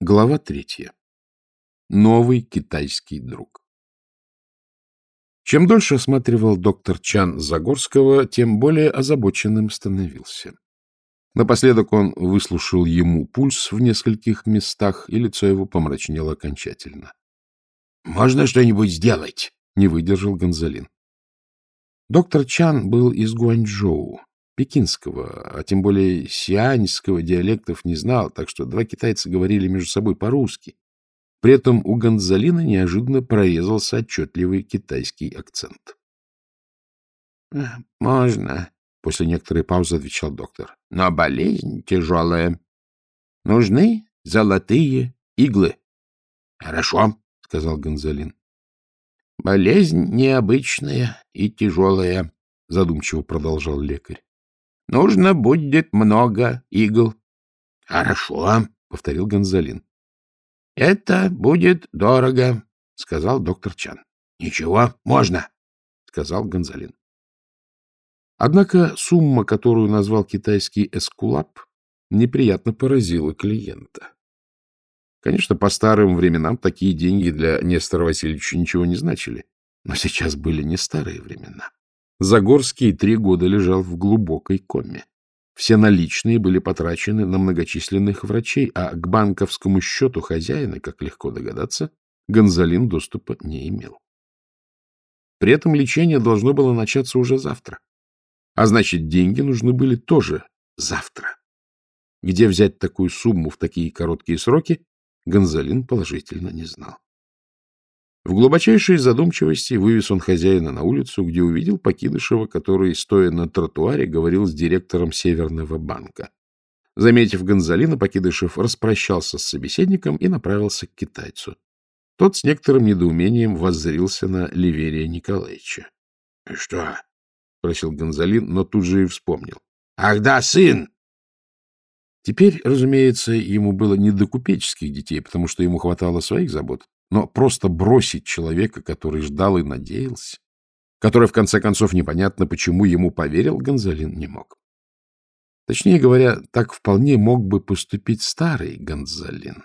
Глава третья. Новый китайский друг. Чем дольше осматривал доктор Чан Загорского, тем более озабоченным становился. Напоследок он выслушал ему пульс в нескольких местах, и лицо его помрачнело окончательно. — Можно что-нибудь сделать? — не выдержал Гонзалин. Доктор Чан был из Гуанчжоу, пекинского, а тем более сианьского диалектов не знал, так что два китайца говорили между собой по-русски. При этом у Гонзалина неожиданно прорезался отчетливый китайский акцент. — Можно, — после некоторой паузы отвечал доктор. — Но болезнь тяжелая. Нужны золотые иглы. — Хорошо, — сказал Гонзалин. — Болезнь необычная и тяжелая, — задумчиво продолжал лекарь. — Нужно будет много игл. — Хорошо, — повторил Гонзалин. — Это будет дорого, — сказал доктор Чан. — Ничего, можно, — сказал Гонзалин. Однако сумма, которую назвал китайский эскулап, неприятно поразила клиента. Конечно, по старым временам такие деньги для Нестора Васильевича ничего не значили, но сейчас были не старые времена. Загорский три года лежал в глубокой коме. Все наличные были потрачены на многочисленных врачей, а к банковскому счету хозяина, как легко догадаться, Гонзалин доступа не имел. При этом лечение должно было начаться уже завтра. А значит, деньги нужны были тоже завтра. Где взять такую сумму в такие короткие сроки, Гонзалин положительно не знал. В глубочайшей задумчивости вывез он хозяина на улицу, где увидел Покидышева, который, стоя на тротуаре, говорил с директором Северного банка. Заметив Гонзалина, Покидышев распрощался с собеседником и направился к китайцу. Тот с некоторым недоумением воззрился на Ливерия Николаевича. — Что? — спросил Гонзалин, но тут же и вспомнил. — Ах да, сын! Теперь, разумеется, ему было не до купеческих детей, потому что ему хватало своих забот. Но просто бросить человека, который ждал и надеялся, который, в конце концов, непонятно почему ему поверил, Гонзалин не мог. Точнее говоря, так вполне мог бы поступить старый Гонзалин.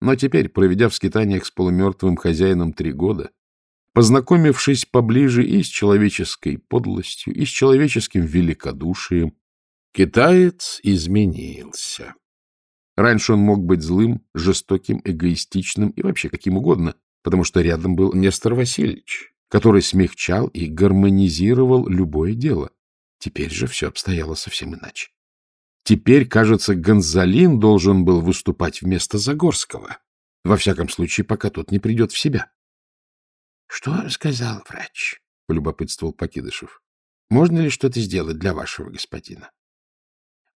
Но теперь, проведя в скитаниях с полумертвым хозяином три года, познакомившись поближе и с человеческой подлостью, и с человеческим великодушием, китаец изменился. Раньше он мог быть злым, жестоким, эгоистичным и вообще каким угодно, потому что рядом был Нестор Васильевич, который смягчал и гармонизировал любое дело. Теперь же все обстояло совсем иначе. Теперь, кажется, Гонзалин должен был выступать вместо Загорского. Во всяком случае, пока тот не придет в себя. — Что сказал врач? — полюбопытствовал Покидышев. — Можно ли что-то сделать для вашего господина? —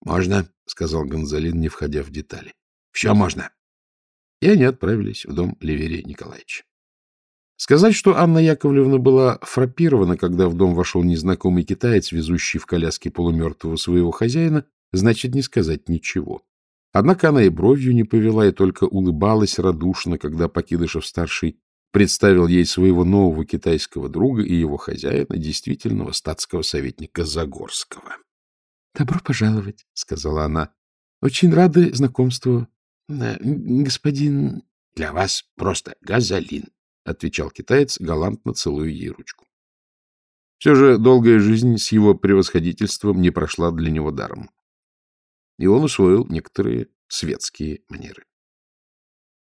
Можно, — сказал Гонзалин, не входя в детали. — Все можно. И они отправились в дом Ливерия Николаевича. Сказать, что Анна Яковлевна была фрапирована, когда в дом вошел незнакомый китаец, везущий в коляске полумертвого своего хозяина, значит не сказать ничего. Однако она и бровью не повела, и только улыбалась радушно, когда Покидышев-старший представил ей своего нового китайского друга и его хозяина, действительного статского советника Загорского. — Добро пожаловать, — сказала она. — Очень рады знакомству. Э, господин... — Для вас просто газолин, — отвечал китаец, галантно целуя ей ручку. Все же долгая жизнь с его превосходительством не прошла для него даром. И он усвоил некоторые светские манеры.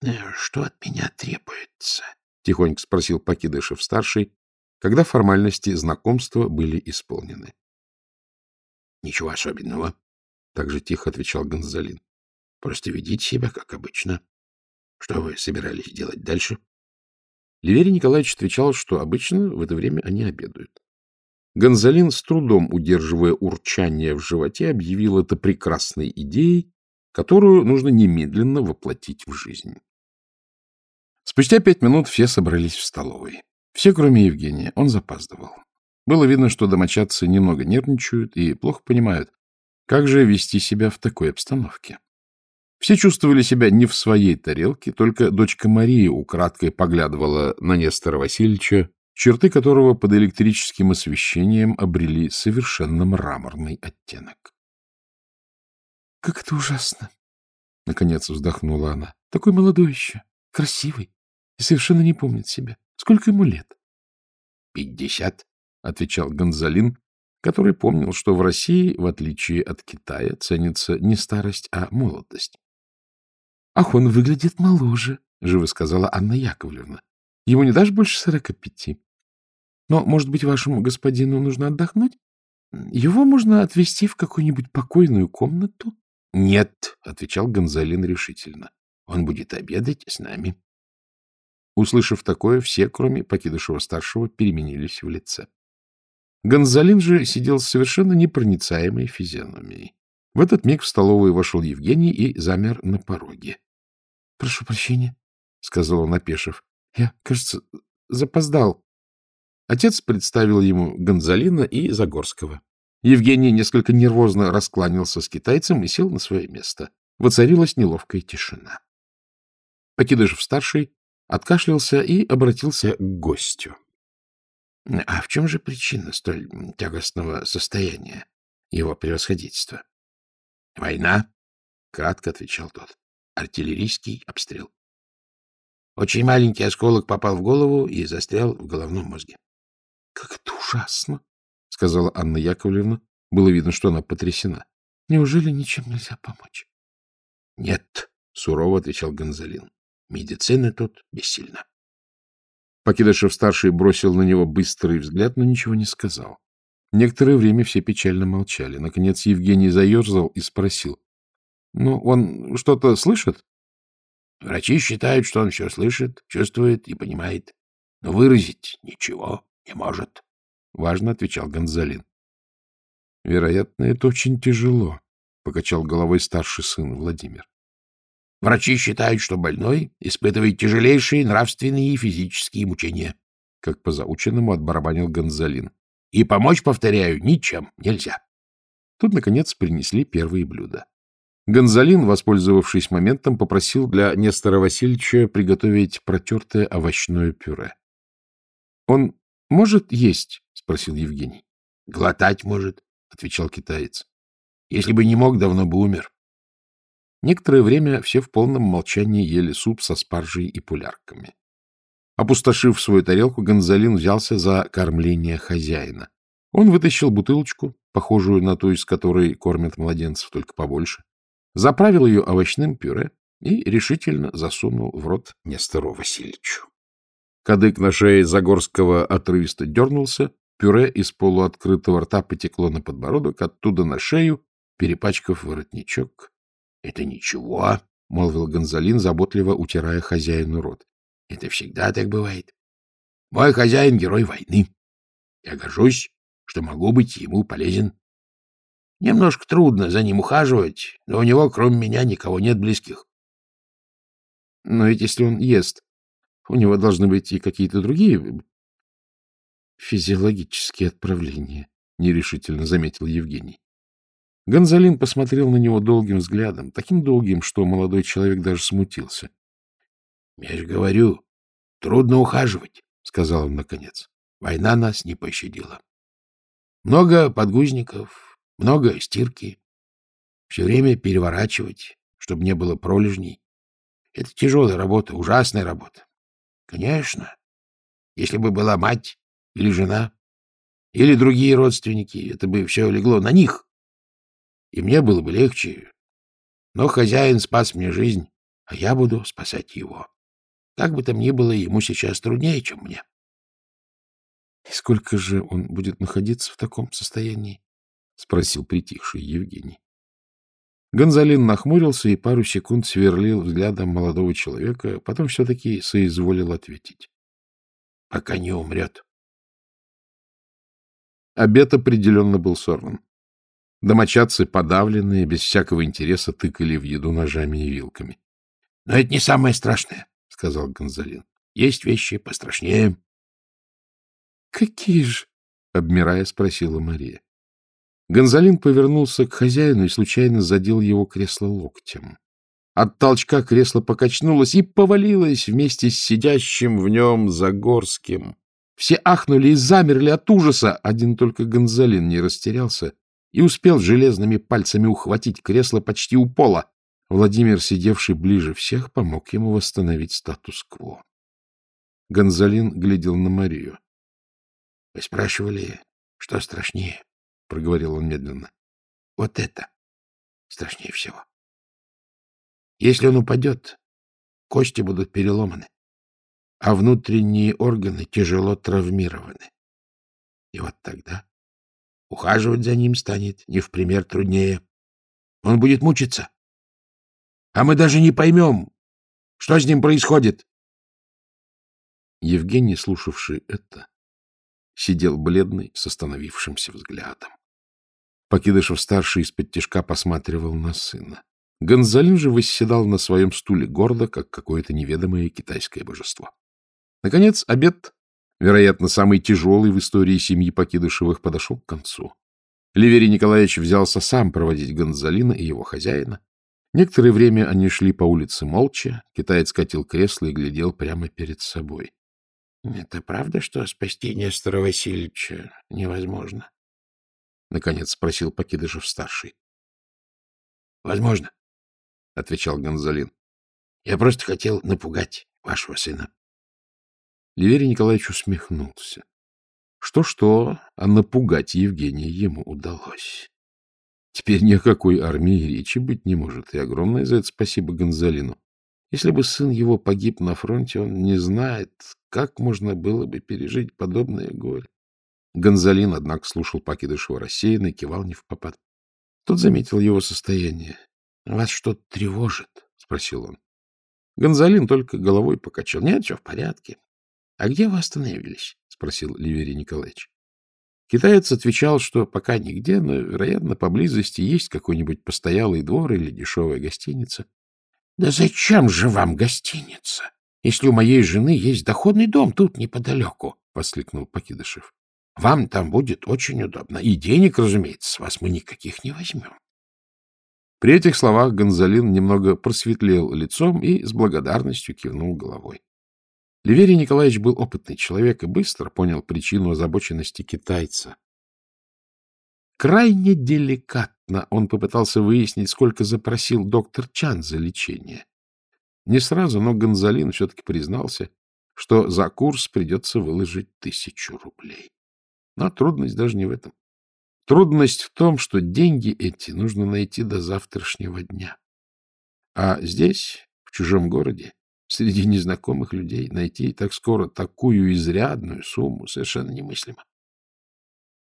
«Э, — Что от меня требуется? — тихонько спросил Покидышев-старший, когда формальности знакомства были исполнены. Ничего особенного, — так же тихо отвечал Гонзалин. — Просто ведите себя, как обычно. Что вы собирались делать дальше? Ливерий Николаевич отвечал, что обычно в это время они обедают. Гонзалин, с трудом удерживая урчание в животе, объявил это прекрасной идеей, которую нужно немедленно воплотить в жизнь. Спустя пять минут все собрались в столовой. Все, кроме Евгения. Он запаздывал. Было видно, что домочадцы немного нервничают и плохо понимают, как же вести себя в такой обстановке. Все чувствовали себя не в своей тарелке, только дочка Мария украдкой поглядывала на Нестора Васильевича, черты которого под электрическим освещением обрели совершенно мраморный оттенок. — Как это ужасно! — наконец вздохнула она. Такой молодой еще, красивый и совершенно не помнит себя. Сколько ему лет? — Пятьдесят, — отвечал Гонзалин, который помнил, что в России, в отличие от Китая, ценится не старость, а молодость. — Ах, он выглядит моложе, — живо сказала Анна Яковлевна. — Ему не дашь больше сорока пяти? Но, может быть, вашему господину нужно отдохнуть? Его можно отвезти в какую-нибудь покойную комнату? — Нет, — отвечал Гонзалин решительно. — Он будет обедать с нами. Услышав такое, все, кроме Покидышева-старшего, переменились в лице. Гонзалин же сидел с совершенно непроницаемой физиономией. В этот миг в столовую вошел Евгений и замер на пороге. — Прошу прощения, — сказал он, опешив. — Я, кажется, запоздал. Отец представил ему Гонзалина и Загорского. Евгений несколько нервозно раскланялся с китайцем и сел на свое место. Воцарилась неловкая тишина. Покидышев-старший откашлялся и обратился к гостю. — А в чем же причина столь тягостного состояния его превосходительства? — Война, — кратко отвечал тот. — Артиллерийский обстрел. Очень маленький осколок попал в голову и застрял в головном мозге. — Как это ужасно! — сказала Анна Яковлевна. Было видно, что она потрясена. — Неужели ничем нельзя помочь? — Нет, — сурово отвечал Гонзалин. — Медицина тут бессильна. Покидышев-старший бросил на него быстрый взгляд, но ничего не сказал. Некоторое время все печально молчали. Наконец Евгений заерзал и спросил. — Ну, он что-то слышит? — Врачи считают, что он все слышит, чувствует и понимает, но выразить ничего не может, — важно отвечал Гонзалин. — Вероятно, это очень тяжело, — покачал головой старший сын Владимир. Врачи считают, что больной испытывает тяжелейшие нравственные и физические мучения, как по заученному отбарабанил Гонзалин. И помочь, повторяю, ничем нельзя. Тут, наконец, принесли первые блюда. Гонзалин, воспользовавшись моментом, попросил для Нестора Васильевича приготовить протертое овощное пюре. — Он может есть? — спросил Евгений. — Глотать может, — отвечал китаец. — Если бы не мог, давно бы умер. Некоторое время все в полном молчании ели суп со спаржей и пулярками. Опустошив свою тарелку, Гонзалин взялся за кормление хозяина. Он вытащил бутылочку, похожую на ту, из которой кормят младенцев, только побольше, заправил ее овощным пюре и решительно засунул в рот Нестору Васильевичу. Кадык на шее Загорского отрывисто дернулся, пюре из полуоткрытого рта потекло на подбородок, оттуда на шею, перепачкав воротничок — Это ничего, — молвил Гонзалин, заботливо утирая хозяину рот. — Это всегда так бывает. Мой хозяин — герой войны. Я горжусь, что могу быть ему полезен. Немножко трудно за ним ухаживать, но у него, кроме меня, никого нет близких. — Но ведь если он ест, у него должны быть и какие-то другие физиологические отправления, — нерешительно заметил Евгений. Гонзалин посмотрел на него долгим взглядом, таким долгим, что молодой человек даже смутился. — Я же говорю, трудно ухаживать, — сказал он наконец. Война нас не пощадила. Много подгузников, много стирки. Все время переворачивать, чтобы не было пролежней. Это тяжелая работа, ужасная работа. Конечно, если бы была мать или жена, или другие родственники, это бы все легло на них и мне было бы легче. Но хозяин спас мне жизнь, а я буду спасать его. Как бы там ни было, ему сейчас труднее, чем мне. — Сколько же он будет находиться в таком состоянии? — спросил притихший Евгений. Гонзалин нахмурился и пару секунд сверлил взглядом молодого человека, потом все-таки соизволил ответить. — Пока не умрет. Обед определенно был сорван. Домочадцы, подавленные, без всякого интереса, тыкали в еду ножами и вилками. — Но это не самое страшное, — сказал Гонзалин. — Есть вещи пострашнее. — Какие же? — обмирая, спросила Мария. Гонзалин повернулся к хозяину и случайно задел его кресло локтем. От толчка кресло покачнулось и повалилось вместе с сидящим в нем Загорским. Все ахнули и замерли от ужаса. Один только Гонзалин не растерялся и успел железными пальцами ухватить кресло почти у пола. Владимир, сидевший ближе всех, помог ему восстановить статус-кво. Гонзалин глядел на Марию. — Вы спрашивали, что страшнее? — проговорил он медленно. — Вот это страшнее всего. Если он упадет, кости будут переломаны, а внутренние органы тяжело травмированы. И вот тогда ухаживать за ним станет не в пример труднее. Он будет мучиться. А мы даже не поймем, что с ним происходит. Евгений, слушавший это, сидел бледный, с остановившимся взглядом. Покидышев-старший из-под тяжка посматривал на сына. Гонзалин же восседал на своем стуле гордо, как какое-то неведомое китайское божество. Наконец, обед, вероятно, самый тяжелый в истории семьи Покидышевых, подошел к концу. Ливерий Николаевич взялся сам проводить Гонзалина и его хозяина. Некоторое время они шли по улице молча. Китаец катил кресло и глядел прямо перед собой. — Это правда, что спасти Нестора Васильевича невозможно? — наконец спросил Покидышев-старший. — Возможно, — отвечал Гонзалин. — Я просто хотел напугать вашего сына. Ливерий Николаевич усмехнулся. Что-что, а напугать Евгения ему удалось. Теперь ни о какой армии речи быть не может, и огромное за это спасибо Гонзалину. Если бы сын его погиб на фронте, он не знает, как можно было бы пережить подобное горе. Гонзалин, однако, слушал Пакидышева рассеянно и кивал не в попад. Тот заметил его состояние. — Вас что-то тревожит? — спросил он. Гонзалин только головой покачал. — Нет, все в порядке. — А где вы остановились? — спросил Ливерий Николаевич. Китаец отвечал, что пока нигде, но, вероятно, поблизости есть какой-нибудь постоялый двор или дешевая гостиница. — Да зачем же вам гостиница, если у моей жены есть доходный дом тут неподалеку? — воскликнул Покидышев. — Вам там будет очень удобно. И денег, разумеется, с вас мы никаких не возьмем. При этих словах Гонзалин немного просветлел лицом и с благодарностью кивнул головой. Ливерий Николаевич был опытный человек и быстро понял причину озабоченности китайца. Крайне деликатно он попытался выяснить, сколько запросил доктор Чан за лечение. Не сразу, но Гонзалин все-таки признался, что за курс придется выложить тысячу рублей. Но трудность даже не в этом. Трудность в том, что деньги эти нужно найти до завтрашнего дня. А здесь, в чужом городе, среди незнакомых людей, найти так скоро такую изрядную сумму совершенно немыслимо.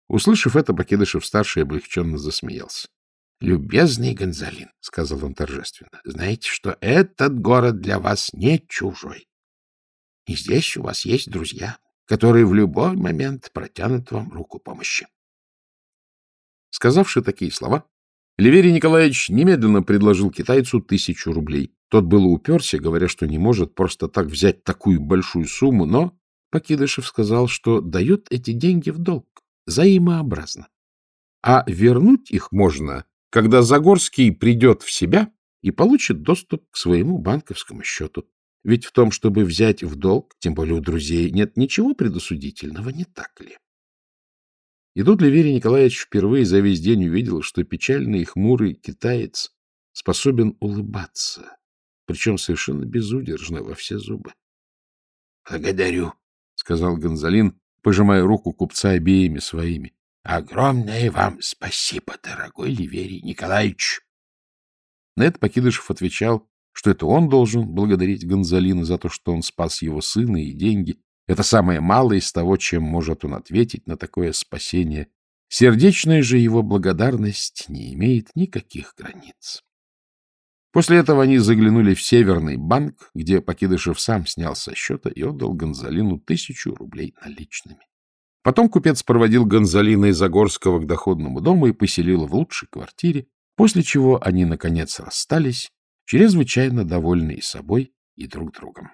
Услышав это, Покедышев-старший облегченно засмеялся. — Любезный Гонзалин, — сказал он торжественно, — знаете, что этот город для вас не чужой. И здесь у вас есть друзья, которые в любой момент протянут вам руку помощи. Сказавши такие слова, Ливерий Николаевич немедленно предложил китайцу тысячу рублей. Тот было уперся, говоря, что не может просто так взять такую большую сумму, но Покидышев сказал, что дает эти деньги в долг, взаимообразно. А вернуть их можно, когда Загорский придет в себя и получит доступ к своему банковскому счету. Ведь в том, чтобы взять в долг, тем более у друзей, нет ничего предосудительного, не так ли? И тут Ливерий Николаевич впервые за весь день увидел, что печальный и хмурый китаец способен улыбаться, причем совершенно безудержно во все зубы. — Благодарю, — сказал Гонзалин, пожимая руку купца обеими своими. — Огромное вам спасибо, дорогой Ливерий Николаевич. На это Покидышев отвечал, что это он должен благодарить Гонзалина за то, что он спас его сына и деньги, это самое малое из того, чем может он ответить на такое спасение. Сердечная же его благодарность не имеет никаких границ. После этого они заглянули в Северный банк, где Покидышев сам снял со счета и отдал Гонзалину тысячу рублей наличными. Потом купец проводил Гонзалина из Загорского к доходному дому и поселил в лучшей квартире, после чего они, наконец, расстались, чрезвычайно довольные собой и друг другом.